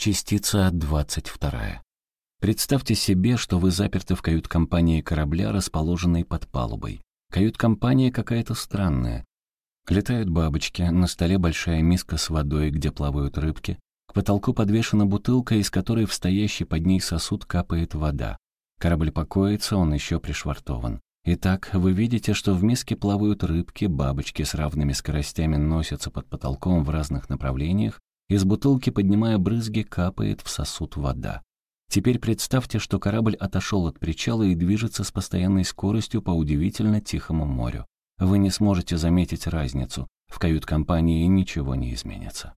Частица 22. Представьте себе, что вы заперты в кают-компании корабля, расположенной под палубой. Кают-компания какая-то странная. Летают бабочки, на столе большая миска с водой, где плавают рыбки. К потолку подвешена бутылка, из которой в стоящий под ней сосуд капает вода. Корабль покоится, он еще пришвартован. Итак, вы видите, что в миске плавают рыбки, бабочки с равными скоростями носятся под потолком в разных направлениях, из бутылки, поднимая брызги, капает в сосуд вода. Теперь представьте, что корабль отошел от причала и движется с постоянной скоростью по удивительно тихому морю. Вы не сможете заметить разницу. В кают-компании ничего не изменится.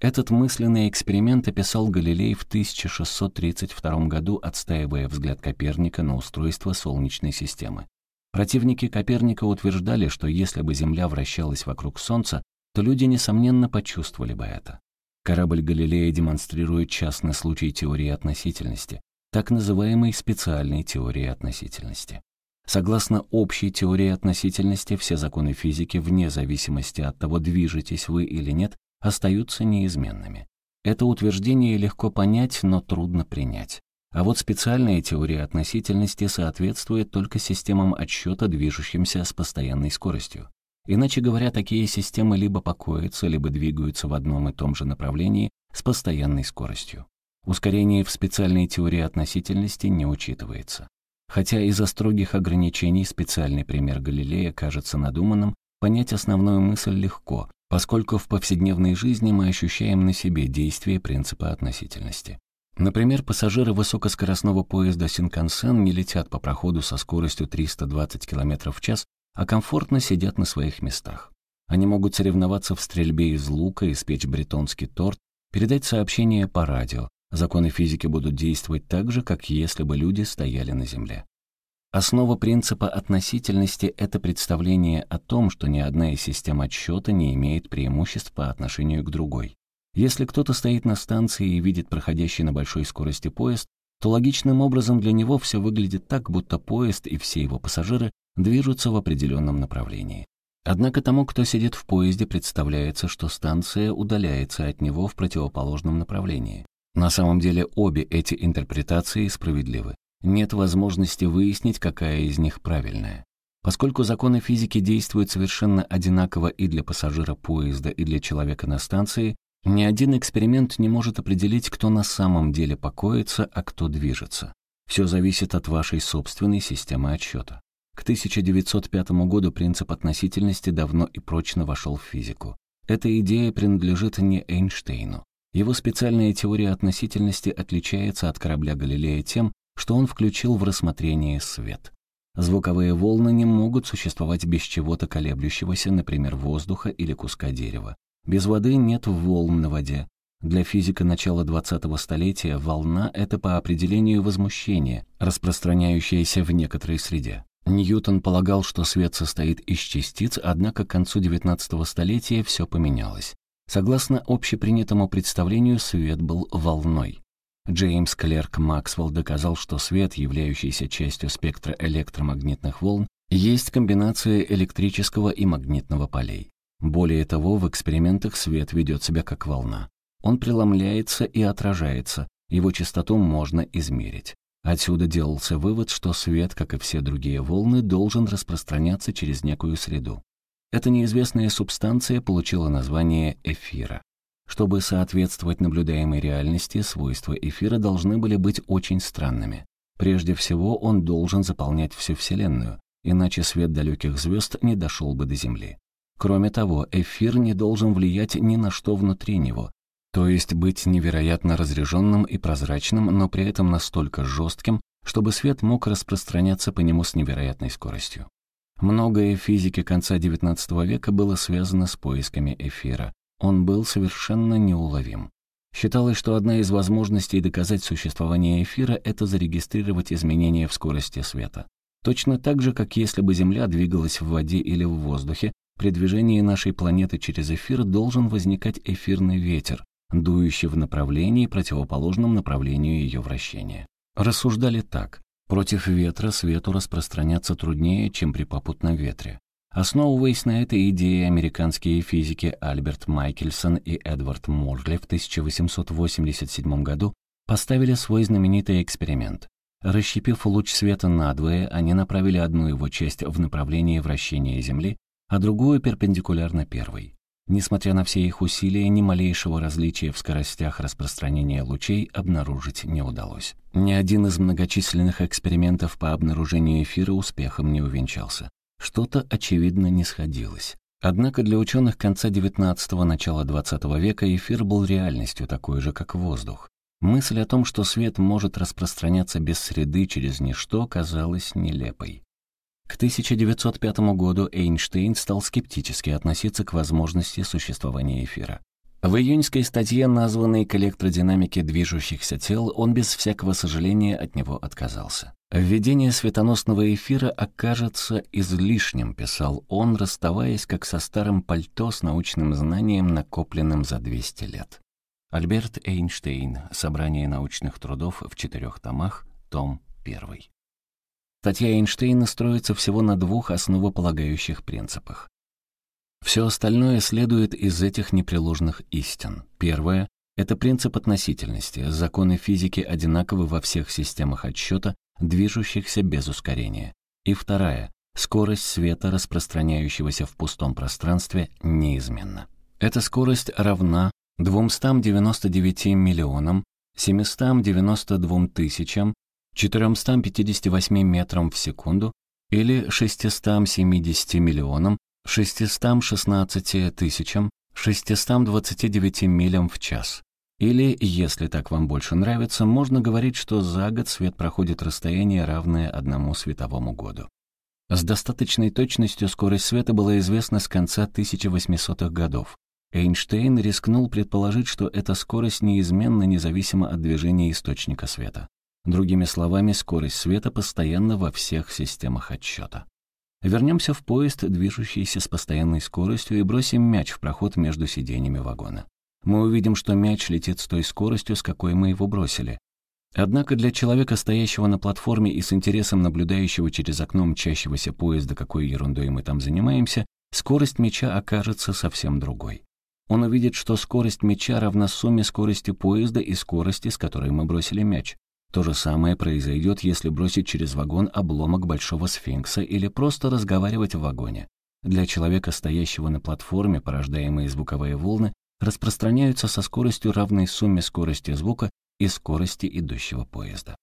Этот мысленный эксперимент описал Галилей в 1632 году, отстаивая взгляд Коперника на устройство Солнечной системы. Противники Коперника утверждали, что если бы Земля вращалась вокруг Солнца, то люди, несомненно, почувствовали бы это. Корабль Галилея демонстрирует частный случай теории относительности, так называемой специальной теории относительности. Согласно общей теории относительности, все законы физики, вне зависимости от того, движетесь вы или нет, остаются неизменными. Это утверждение легко понять, но трудно принять. А вот специальная теория относительности соответствует только системам отсчета, движущимся с постоянной скоростью. Иначе говоря, такие системы либо покоятся, либо двигаются в одном и том же направлении с постоянной скоростью. Ускорение в специальной теории относительности не учитывается. Хотя из-за строгих ограничений специальный пример Галилея кажется надуманным, понять основную мысль легко, поскольку в повседневной жизни мы ощущаем на себе действие принципа относительности. Например, пассажиры высокоскоростного поезда Синкансен не летят по проходу со скоростью 320 км в час, а комфортно сидят на своих местах. Они могут соревноваться в стрельбе из лука, испечь бретонский торт, передать сообщение по радио. Законы физики будут действовать так же, как если бы люди стояли на Земле. Основа принципа относительности — это представление о том, что ни одна из систем отсчета не имеет преимуществ по отношению к другой. Если кто-то стоит на станции и видит проходящий на большой скорости поезд, то логичным образом для него все выглядит так, будто поезд и все его пассажиры движутся в определенном направлении. Однако тому, кто сидит в поезде, представляется, что станция удаляется от него в противоположном направлении. На самом деле обе эти интерпретации справедливы. Нет возможности выяснить, какая из них правильная. Поскольку законы физики действуют совершенно одинаково и для пассажира поезда, и для человека на станции, ни один эксперимент не может определить, кто на самом деле покоится, а кто движется. Все зависит от вашей собственной системы отсчета. К 1905 году принцип относительности давно и прочно вошел в физику. Эта идея принадлежит не Эйнштейну. Его специальная теория относительности отличается от корабля Галилея тем, что он включил в рассмотрение свет. Звуковые волны не могут существовать без чего-то колеблющегося, например, воздуха или куска дерева. Без воды нет волн на воде. Для физика начала 20-го столетия волна — это по определению возмущение, распространяющееся в некоторой среде. Ньютон полагал, что свет состоит из частиц, однако к концу XIX столетия все поменялось. Согласно общепринятому представлению, свет был волной. Джеймс Клерк Максвелл доказал, что свет, являющийся частью спектра электромагнитных волн, есть комбинация электрического и магнитного полей. Более того, в экспериментах свет ведет себя как волна. Он преломляется и отражается, его частоту можно измерить. Отсюда делался вывод, что свет, как и все другие волны, должен распространяться через некую среду. Эта неизвестная субстанция получила название эфира. Чтобы соответствовать наблюдаемой реальности, свойства эфира должны были быть очень странными. Прежде всего, он должен заполнять всю Вселенную, иначе свет далеких звезд не дошел бы до Земли. Кроме того, эфир не должен влиять ни на что внутри него, то есть быть невероятно разряженным и прозрачным, но при этом настолько жестким, чтобы свет мог распространяться по нему с невероятной скоростью. Многое в физике конца XIX века было связано с поисками эфира. Он был совершенно неуловим. Считалось, что одна из возможностей доказать существование эфира — это зарегистрировать изменения в скорости света. Точно так же, как если бы Земля двигалась в воде или в воздухе, при движении нашей планеты через эфир должен возникать эфирный ветер, дующий в направлении, противоположном направлению ее вращения. Рассуждали так. Против ветра свету распространяться труднее, чем при попутном ветре. Основываясь на этой идее, американские физики Альберт Майкельсон и Эдвард Морли в 1887 году поставили свой знаменитый эксперимент. Расщепив луч света надвое, они направили одну его часть в направлении вращения Земли, а другую перпендикулярно первой. Несмотря на все их усилия, ни малейшего различия в скоростях распространения лучей обнаружить не удалось. Ни один из многочисленных экспериментов по обнаружению эфира успехом не увенчался. Что-то, очевидно, не сходилось. Однако для ученых конца XIX – начала XX века эфир был реальностью такой же, как воздух. Мысль о том, что свет может распространяться без среды через ничто, казалась нелепой. К 1905 году Эйнштейн стал скептически относиться к возможности существования эфира. В июньской статье, названной «К электродинамике движущихся тел», он без всякого сожаления от него отказался. «Введение светоносного эфира окажется излишним», — писал он, расставаясь как со старым пальто с научным знанием, накопленным за 200 лет. Альберт Эйнштейн. Собрание научных трудов в четырех томах. Том 1. Статья Эйнштейна строится всего на двух основополагающих принципах. Все остальное следует из этих непреложных истин. Первое — это принцип относительности. Законы физики одинаковы во всех системах отсчета, движущихся без ускорения. И вторая — скорость света, распространяющегося в пустом пространстве, неизменна. Эта скорость равна 299 миллионам 792 тысячам 458 метрам в секунду или 670 миллионам 616 тысячам 629 милям в час. Или, если так вам больше нравится, можно говорить, что за год свет проходит расстояние, равное одному световому году. С достаточной точностью скорость света была известна с конца 1800-х годов. Эйнштейн рискнул предположить, что эта скорость неизменна независимо от движения источника света. Другими словами, скорость света постоянна во всех системах отсчета. Вернемся в поезд, движущийся с постоянной скоростью, и бросим мяч в проход между сиденьями вагона. Мы увидим, что мяч летит с той скоростью, с какой мы его бросили. Однако для человека, стоящего на платформе и с интересом наблюдающего через окно мчащегося поезда, какой ерундой мы там занимаемся, скорость мяча окажется совсем другой. Он увидит, что скорость мяча равна сумме скорости поезда и скорости, с которой мы бросили мяч. То же самое произойдет, если бросить через вагон обломок большого сфинкса или просто разговаривать в вагоне. Для человека, стоящего на платформе, порождаемые звуковые волны распространяются со скоростью, равной сумме скорости звука и скорости идущего поезда.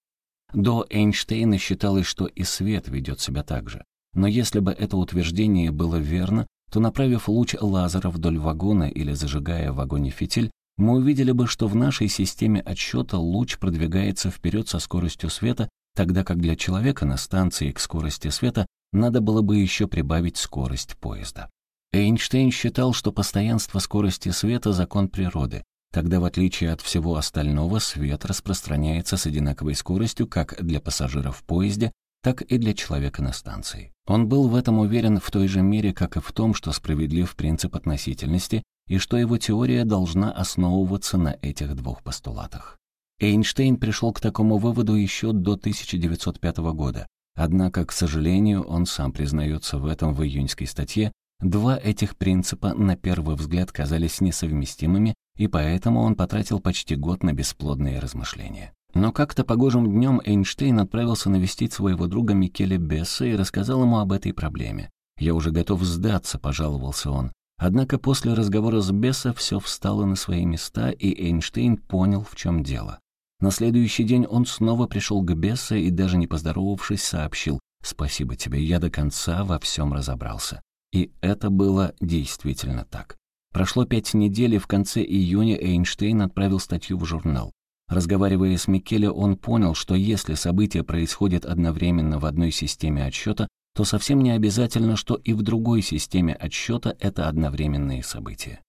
До Эйнштейна считалось, что и свет ведет себя так же. Но если бы это утверждение было верно, то, направив луч лазера вдоль вагона или зажигая в вагоне фитиль, мы увидели бы, что в нашей системе отсчета луч продвигается вперед со скоростью света, тогда как для человека на станции к скорости света надо было бы еще прибавить скорость поезда. Эйнштейн считал, что постоянство скорости света — закон природы. Тогда, в отличие от всего остального, свет распространяется с одинаковой скоростью как для пассажиров в поезде, так и для человека на станции. Он был в этом уверен в той же мере, как и в том, что справедлив принцип относительности и что его теория должна основываться на этих двух постулатах. Эйнштейн пришел к такому выводу еще до 1905 года, однако, к сожалению, он сам признается в этом в июньской статье, два этих принципа на первый взгляд казались несовместимыми, и поэтому он потратил почти год на бесплодные размышления. Но как-то погожим днем Эйнштейн отправился навестить своего друга Микеле Бесса и рассказал ему об этой проблеме. «Я уже готов сдаться», — пожаловался он. Однако после разговора с Бесса все встало на свои места, и Эйнштейн понял, в чем дело. На следующий день он снова пришел к Бесса и, даже не поздоровавшись, сообщил «Спасибо тебе, я до конца во всем разобрался». И это было действительно так. Прошло пять недель, и в конце июня Эйнштейн отправил статью в журнал. Разговаривая с Микеле, он понял, что если события происходят одновременно в одной системе отсчета, то совсем не обязательно, что и в другой системе отсчета это одновременные события.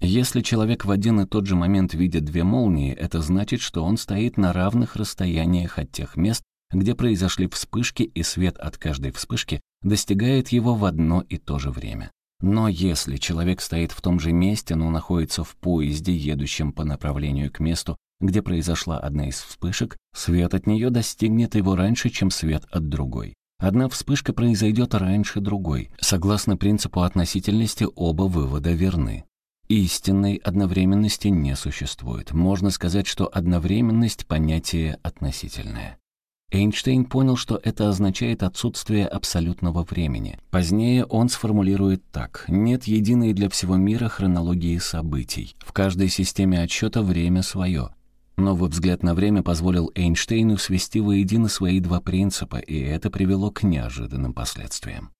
Если человек в один и тот же момент видит две молнии, это значит, что он стоит на равных расстояниях от тех мест, где произошли вспышки, и свет от каждой вспышки достигает его в одно и то же время. Но если человек стоит в том же месте, но находится в поезде, едущем по направлению к месту, где произошла одна из вспышек, свет от нее достигнет его раньше, чем свет от другой. Одна вспышка произойдет раньше другой. Согласно принципу относительности, оба вывода верны. Истинной одновременности не существует. Можно сказать, что одновременность — понятие относительное. Эйнштейн понял, что это означает отсутствие абсолютного времени. Позднее он сформулирует так. Нет единой для всего мира хронологии событий. В каждой системе отсчета время свое. Новый взгляд на время позволил Эйнштейну свести воедино свои два принципа, и это привело к неожиданным последствиям.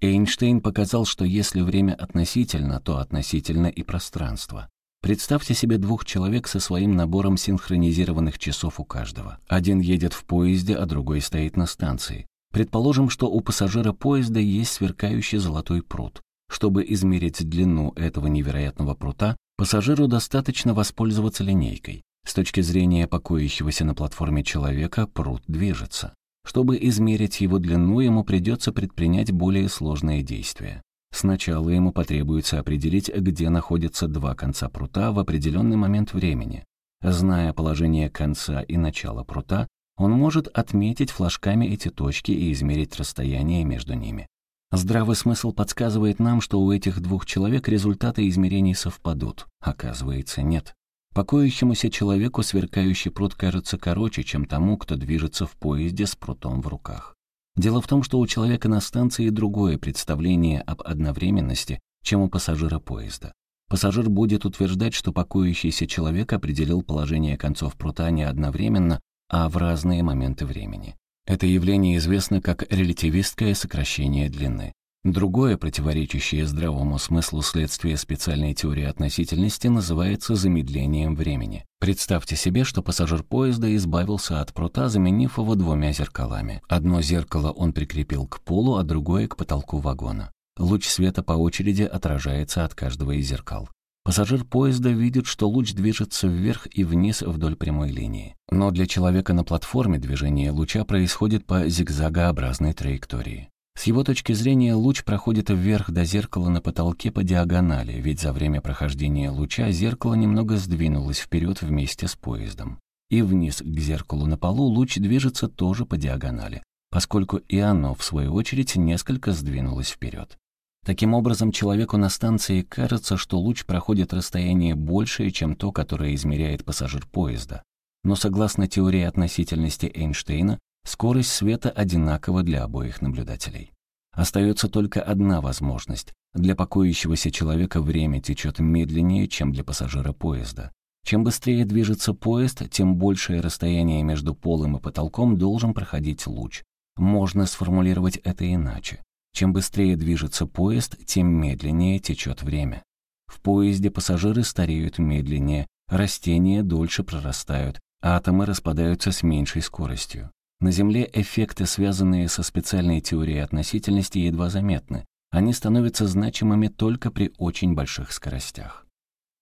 Эйнштейн показал, что если время относительно, то относительно и пространство. Представьте себе двух человек со своим набором синхронизированных часов у каждого. Один едет в поезде, а другой стоит на станции. Предположим, что у пассажира поезда есть сверкающий золотой пруд. Чтобы измерить длину этого невероятного прута, пассажиру достаточно воспользоваться линейкой. С точки зрения покоящегося на платформе человека, пруд движется. Чтобы измерить его длину, ему придется предпринять более сложные действия. Сначала ему потребуется определить, где находятся два конца прута в определенный момент времени. Зная положение конца и начала прута, он может отметить флажками эти точки и измерить расстояние между ними. Здравый смысл подсказывает нам, что у этих двух человек результаты измерений совпадут. Оказывается, нет. Покоящемуся человеку сверкающий пруд кажется короче, чем тому, кто движется в поезде с прутом в руках. Дело в том, что у человека на станции другое представление об одновременности, чем у пассажира поезда. Пассажир будет утверждать, что покоящийся человек определил положение концов прута не одновременно, а в разные моменты времени. Это явление известно как релятивистское сокращение длины. Другое, противоречащее здравому смыслу следствие специальной теории относительности, называется замедлением времени. Представьте себе, что пассажир поезда избавился от прута, заменив его двумя зеркалами. Одно зеркало он прикрепил к полу, а другое — к потолку вагона. Луч света по очереди отражается от каждого из зеркал. Пассажир поезда видит, что луч движется вверх и вниз вдоль прямой линии. Но для человека на платформе движение луча происходит по зигзагообразной траектории. С его точки зрения луч проходит вверх до зеркала на потолке по диагонали, ведь за время прохождения луча зеркало немного сдвинулось вперед вместе с поездом. И вниз к зеркалу на полу луч движется тоже по диагонали, поскольку и оно, в свою очередь, несколько сдвинулось вперед. Таким образом, человеку на станции кажется, что луч проходит расстояние большее, чем то, которое измеряет пассажир поезда. Но согласно теории относительности Эйнштейна, Скорость света одинакова для обоих наблюдателей. Остается только одна возможность. Для покоящегося человека время течет медленнее, чем для пассажира поезда. Чем быстрее движется поезд, тем большее расстояние между полом и потолком должен проходить луч. Можно сформулировать это иначе. Чем быстрее движется поезд, тем медленнее течет время. В поезде пассажиры стареют медленнее, растения дольше прорастают, атомы распадаются с меньшей скоростью. На Земле эффекты, связанные со специальной теорией относительности, едва заметны. Они становятся значимыми только при очень больших скоростях.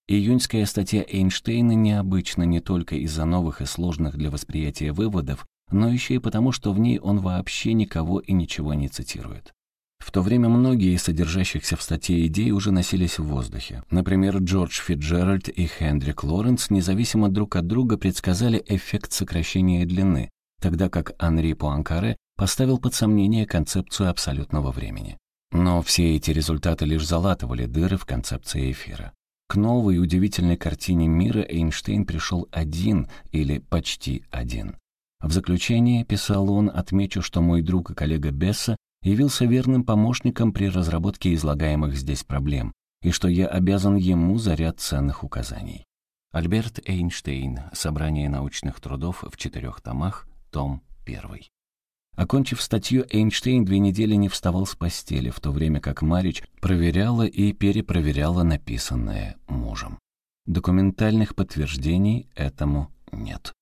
Июньская статья Эйнштейна необычна не только из-за новых и сложных для восприятия выводов, но еще и потому, что в ней он вообще никого и ничего не цитирует. В то время многие из содержащихся в статье идей уже носились в воздухе. Например, Джордж Фитджеральд и Хендрик Лоренс независимо друг от друга предсказали эффект сокращения длины, тогда как Анри Пуанкаре поставил под сомнение концепцию абсолютного времени. Но все эти результаты лишь залатывали дыры в концепции эфира. К новой удивительной картине мира Эйнштейн пришел один или почти один. В заключение, писал он, отмечу, что мой друг и коллега Бесса явился верным помощником при разработке излагаемых здесь проблем, и что я обязан ему за ряд ценных указаний. Альберт Эйнштейн. Собрание научных трудов в четырех томах том 1. Окончив статью, Эйнштейн две недели не вставал с постели, в то время как Марич проверяла и перепроверяла написанное мужем. Документальных подтверждений этому нет.